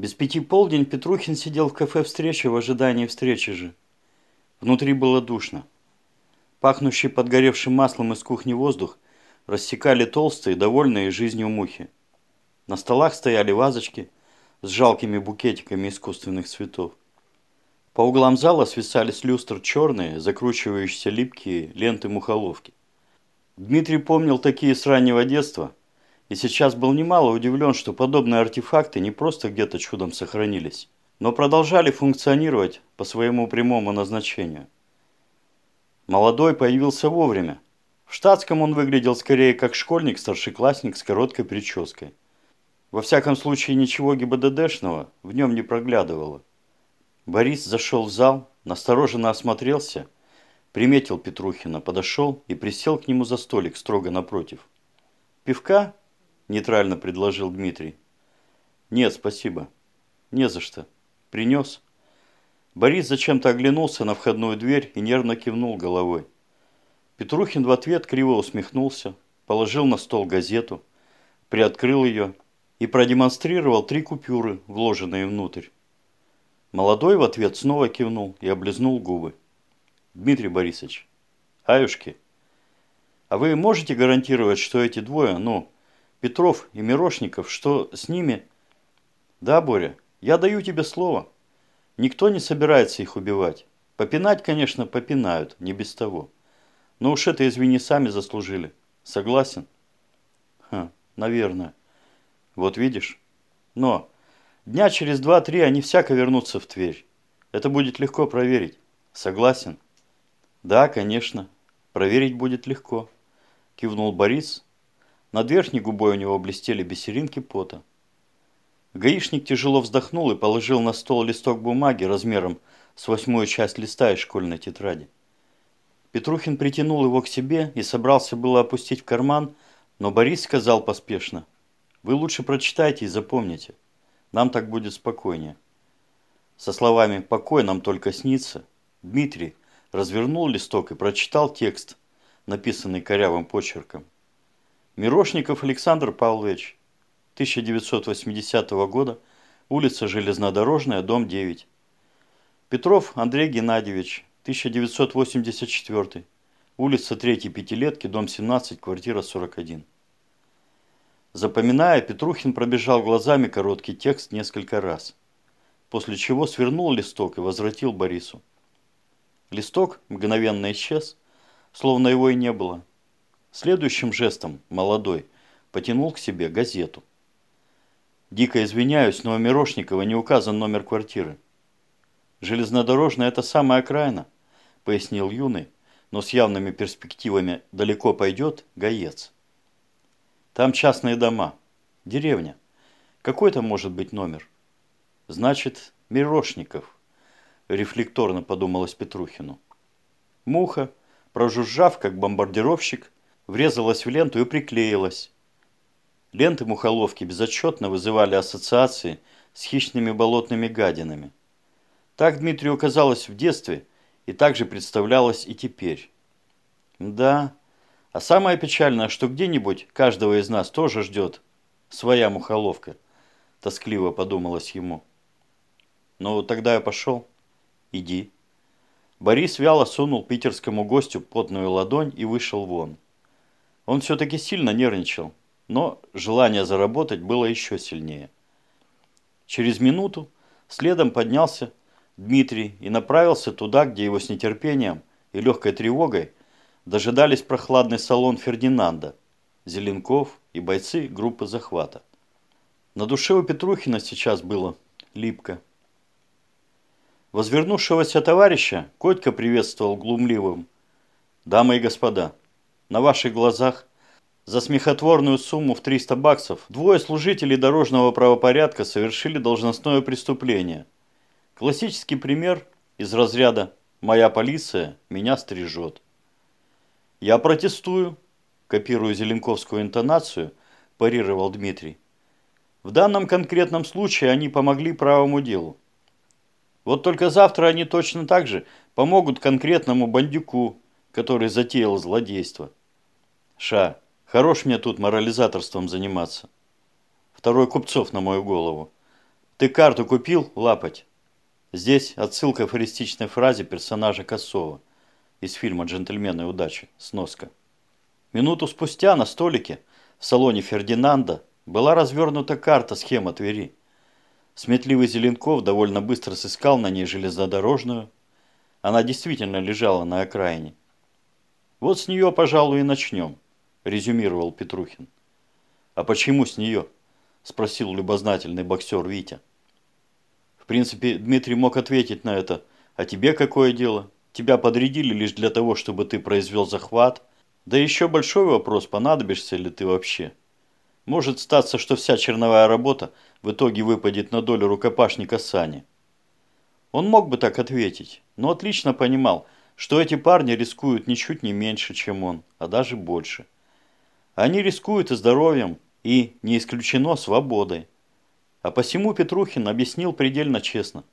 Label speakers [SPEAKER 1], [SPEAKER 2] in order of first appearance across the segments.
[SPEAKER 1] Без пяти полдень Петрухин сидел в кафе встречи в ожидании встречи же. Внутри было душно. Пахнущий подгоревшим маслом из кухни воздух рассекали толстые, довольные жизнью мухи. На столах стояли вазочки с жалкими букетиками искусственных цветов. По углам зала свисали с люстр черные, закручивающиеся липкие ленты мухоловки. Дмитрий помнил такие с раннего детства и сейчас был немало удивлен, что подобные артефакты не просто где-то чудом сохранились, но продолжали функционировать по своему прямому назначению. Молодой появился вовремя. В штатском он выглядел скорее как школьник-старшеклассник с короткой прической. Во всяком случае, ничего ГИБДДшного в нем не проглядывало. Борис зашел в зал, настороженно осмотрелся, приметил Петрухина, подошел и присел к нему за столик строго напротив. «Пивка?» – нейтрально предложил Дмитрий. «Нет, спасибо. Не за что. Принес?» Борис зачем-то оглянулся на входную дверь и нервно кивнул головой. Петрухин в ответ криво усмехнулся, положил на стол газету, приоткрыл ее и продемонстрировал три купюры, вложенные внутрь. Молодой в ответ снова кивнул и облизнул губы. «Дмитрий Борисович, аюшки, а вы можете гарантировать, что эти двое, ну, Петров и Мирошников, что с ними...» «Да, Боря, я даю тебе слово». Никто не собирается их убивать. Попинать, конечно, попинают, не без того. Но уж это, извини, сами заслужили. Согласен? Ха, наверное. Вот видишь? Но дня через два-три они всяко вернутся в Тверь. Это будет легко проверить. Согласен? Да, конечно. Проверить будет легко. Кивнул Борис. Над верхней губой у него блестели бисеринки пота. Гаишник тяжело вздохнул и положил на стол листок бумаги размером с восьмую часть листа из школьной тетради. Петрухин притянул его к себе и собрался было опустить в карман, но Борис сказал поспешно, «Вы лучше прочитайте и запомните. Нам так будет спокойнее». Со словами «покой нам только снится» Дмитрий развернул листок и прочитал текст, написанный корявым почерком. Мирошников Александр Павлович, 1980 года, улица Железнодорожная, дом 9. Петров Андрей Геннадьевич, 1984, улица 3 Пятилетки, дом 17, квартира 41. Запоминая, Петрухин пробежал глазами короткий текст несколько раз, после чего свернул листок и возвратил Борису. Листок мгновенно исчез, словно его и не было. Следующим жестом молодой потянул к себе газету. Дико извиняюсь, но у Мирошникова не указан номер квартиры. Железнодорожная – это самая окраина, пояснил юный, но с явными перспективами далеко пойдет гаец. Там частные дома, деревня. Какой там может быть номер? Значит, Мирошников, рефлекторно подумалось Петрухину. Муха, прожужжав, как бомбардировщик, врезалась в ленту и приклеилась, Ленты мухоловки безотчетно вызывали ассоциации с хищными болотными гадинами. Так Дмитрию казалось в детстве и так же представлялось и теперь. Да, а самое печальное, что где-нибудь каждого из нас тоже ждет своя мухоловка, тоскливо подумалось ему. Ну, тогда я пошел. Иди. Борис вяло сунул питерскому гостю потную ладонь и вышел вон. Он все-таки сильно нервничал но желание заработать было еще сильнее. Через минуту следом поднялся Дмитрий и направился туда, где его с нетерпением и легкой тревогой дожидались прохладный салон Фердинанда, Зеленков и бойцы группы захвата. На душе у Петрухина сейчас было липко. Возвернувшегося товарища Котька приветствовал глумливым. «Дамы и господа, на ваших глазах за смехотворную сумму в 300 баксов двое служителей дорожного правопорядка совершили должностное преступление. Классический пример из разряда «моя полиция меня стрижет». «Я протестую», копируя зеленковскую интонацию, парировал Дмитрий. В данном конкретном случае они помогли правому делу. Вот только завтра они точно так же помогут конкретному бандюку, который затеял злодейство. Ша, Хорош мне тут морализаторством заниматься. Второй Купцов на мою голову. Ты карту купил, лапать? Здесь отсылка к афористичной фразе персонажа Косова из фильма «Джентльмены удачи». Сноска. Минуту спустя на столике в салоне Фердинанда была развернута карта схема Твери. Сметливый Зеленков довольно быстро сыскал на ней железнодорожную. Она действительно лежала на окраине. «Вот с нее, пожалуй, и начнем», – резюмировал Петрухин. «А почему с нее?» – спросил любознательный боксер Витя. В принципе, Дмитрий мог ответить на это. «А тебе какое дело? Тебя подрядили лишь для того, чтобы ты произвел захват, да еще большой вопрос, понадобишься ли ты вообще. Может статься, что вся черновая работа в итоге выпадет на долю рукопашника Сани. Он мог бы так ответить, но отлично понимал, что эти парни рискуют ничуть не меньше, чем он, а даже больше. Они рискуют и здоровьем, и, не исключено, свободой. А посему Петрухин объяснил предельно честно.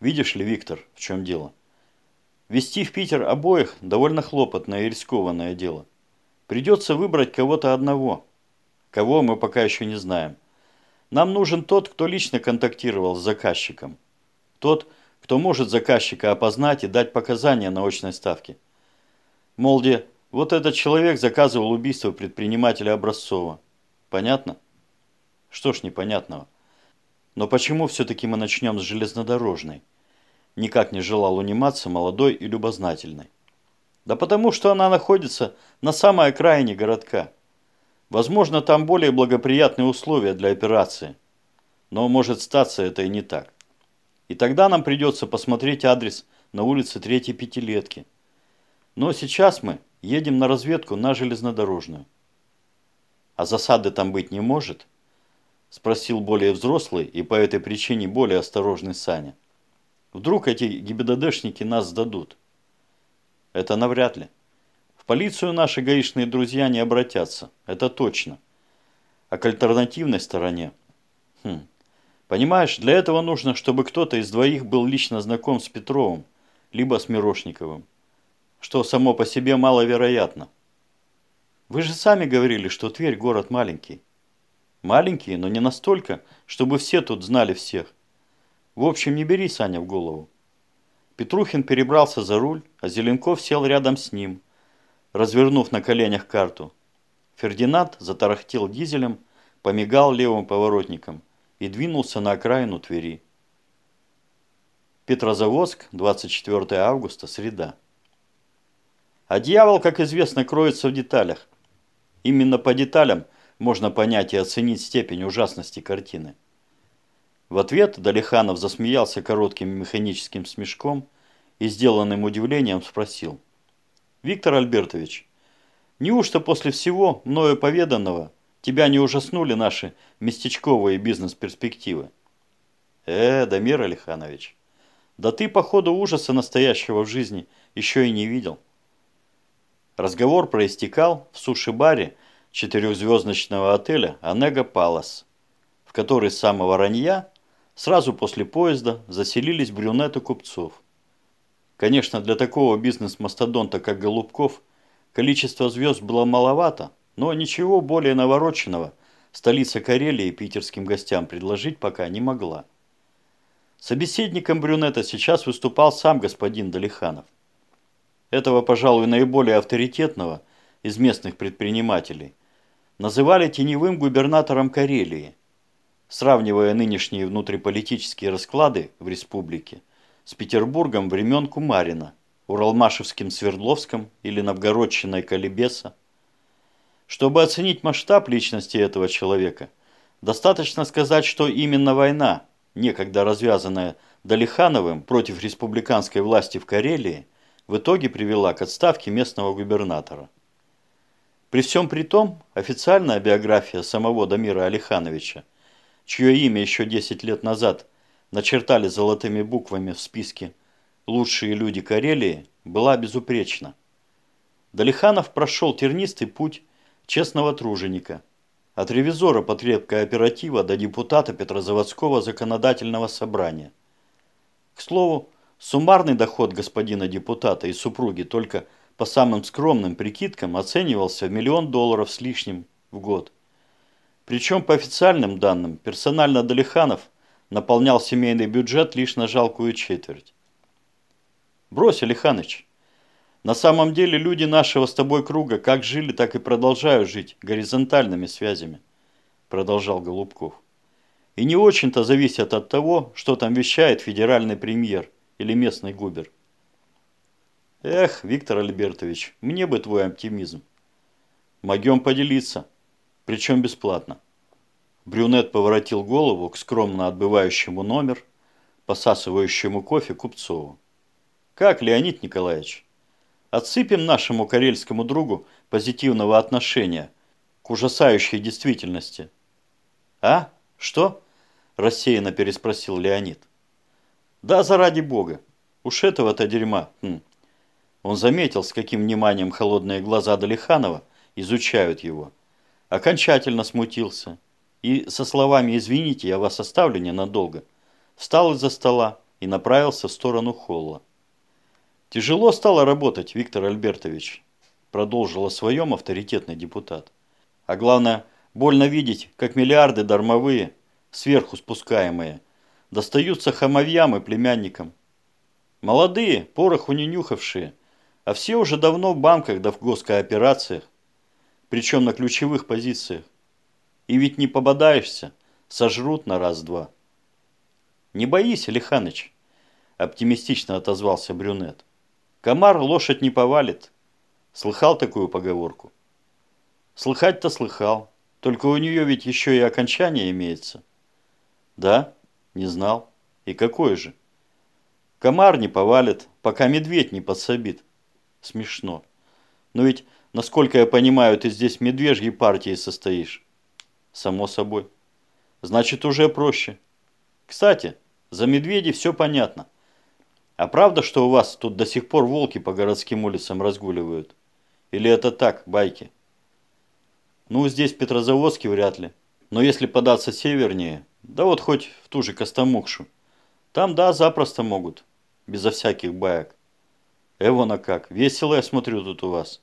[SPEAKER 1] Видишь ли, Виктор, в чем дело? Вести в Питер обоих довольно хлопотное и рискованное дело. Придется выбрать кого-то одного. Кого мы пока еще не знаем. Нам нужен тот, кто лично контактировал с заказчиком. Тот, кто может заказчика опознать и дать показания на очной ставке. Молде, вот этот человек заказывал убийство предпринимателя Образцова. Понятно? Что ж непонятного. Но почему все-таки мы начнем с железнодорожной? никак не желал униматься молодой и любознательной. Да потому что она находится на самой окраине городка. Возможно, там более благоприятные условия для операции. Но может статься это и не так. И тогда нам придется посмотреть адрес на улице Третьей Пятилетки. Но сейчас мы едем на разведку на железнодорожную. А засады там быть не может? Спросил более взрослый и по этой причине более осторожный Саня. Вдруг эти ГИБДДшники нас сдадут? Это навряд ли. В полицию наши гаишные друзья не обратятся, это точно. А к альтернативной стороне? Хм. Понимаешь, для этого нужно, чтобы кто-то из двоих был лично знаком с Петровым, либо с Мирошниковым. Что само по себе маловероятно. Вы же сами говорили, что Тверь город маленький. Маленький, но не настолько, чтобы все тут знали всех. В общем, не бери Саня в голову. Петрухин перебрался за руль, а Зеленков сел рядом с ним, развернув на коленях карту. Фердинанд затарахтел дизелем, помигал левым поворотником и двинулся на окраину Твери. Петрозаводск, 24 августа, среда. А дьявол, как известно, кроется в деталях. Именно по деталям можно понять и оценить степень ужасности картины. В ответ Далиханов засмеялся коротким механическим смешком и сделанным удивлением спросил. «Виктор Альбертович, неужто после всего мною поведанного тебя не ужаснули наши местечковые бизнес-перспективы?» «Э, Дамир Алиханович, да ты, походу, ужаса настоящего в жизни еще и не видел». Разговор проистекал в суши-баре четырехзвездочного отеля «Онега Палас», в который с самого ранья Сразу после поезда заселились брюнеты купцов. Конечно, для такого бизнес-мастодонта, как Голубков, количество звезд было маловато, но ничего более навороченного столица Карелии питерским гостям предложить пока не могла. Собеседником брюнета сейчас выступал сам господин Далиханов. Этого, пожалуй, наиболее авторитетного из местных предпринимателей называли теневым губернатором Карелии – сравнивая нынешние внутриполитические расклады в республике с Петербургом времен Кумарина, Уралмашевским Свердловском или Новгородчиной Калибеса. Чтобы оценить масштаб личности этого человека, достаточно сказать, что именно война, некогда развязанная Далихановым против республиканской власти в Карелии, в итоге привела к отставке местного губернатора. При всем при том, официальная биография самого Дамира Алихановича чье имя еще 10 лет назад начертали золотыми буквами в списке «Лучшие люди Карелии», была безупречна. Далиханов прошел тернистый путь честного труженика, от ревизора потребкооператива до депутата Петрозаводского законодательного собрания. К слову, суммарный доход господина депутата и супруги только по самым скромным прикидкам оценивался в миллион долларов с лишним в год. Причем по официальным данным, персонально Далиханов наполнял семейный бюджет лишь на жалкую четверть. Брось, Алиханыч. На самом деле люди нашего с тобой круга как жили, так и продолжают жить горизонтальными связями, продолжал Голубков. И не очень-то зависят от того, что там вещает федеральный премьер или местный губер. Эх, Виктор Альбертович, мне бы твой оптимизм. Могем поделиться, причем бесплатно. Брюнет поворотил голову к скромно отбывающему номер, посасывающему кофе Купцову. Как, Леонид Николаевич? Отсыпем нашему карельскому другу позитивного отношения к ужасающей действительности. А? Что? Рассеянно переспросил Леонид. Да, заради бога. Уж этого-то дерьма. Хм. Он заметил, с каким вниманием холодные глаза Далиханова изучают его. Окончательно смутился и со словами «Извините, я вас оставлю ненадолго», встал из-за стола и направился в сторону холла. «Тяжело стало работать, Виктор Альбертович», продолжил о своем авторитетный депутат. «А главное, больно видеть, как миллиарды дармовые, сверху спускаемые, достаются хамовьям и племянникам. Молодые, пороху не нюхавшие, а все уже давно в банках да в госкооперациях, причем на ключевых позициях. И ведь не пободаешься, сожрут на раз-два. Не боись, Лиханыч, оптимистично отозвался брюнет. Комар лошадь не повалит. Слыхал такую поговорку? Слыхать-то слыхал, только у нее ведь еще и окончание имеется. Да, не знал. И какое же? Комар не повалит, пока медведь не подсобит. Смешно. Но ведь, насколько я понимаю, ты здесь медвежьей партии состоишь. Само собой. Значит, уже проще. Кстати, за медведей все понятно. А правда, что у вас тут до сих пор волки по городским улицам разгуливают? Или это так, байки? Ну, здесь в Петрозаводске вряд ли. Но если податься севернее, да вот хоть в ту же Костомукшу. Там, да, запросто могут. Безо всяких баек. Эвона как, весело я смотрю тут у вас.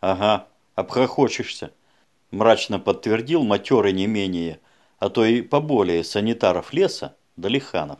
[SPEAKER 1] Ага, обхохочешься мрачно подтвердил матерый не менее, а то и поболее санитаров леса Далиханов.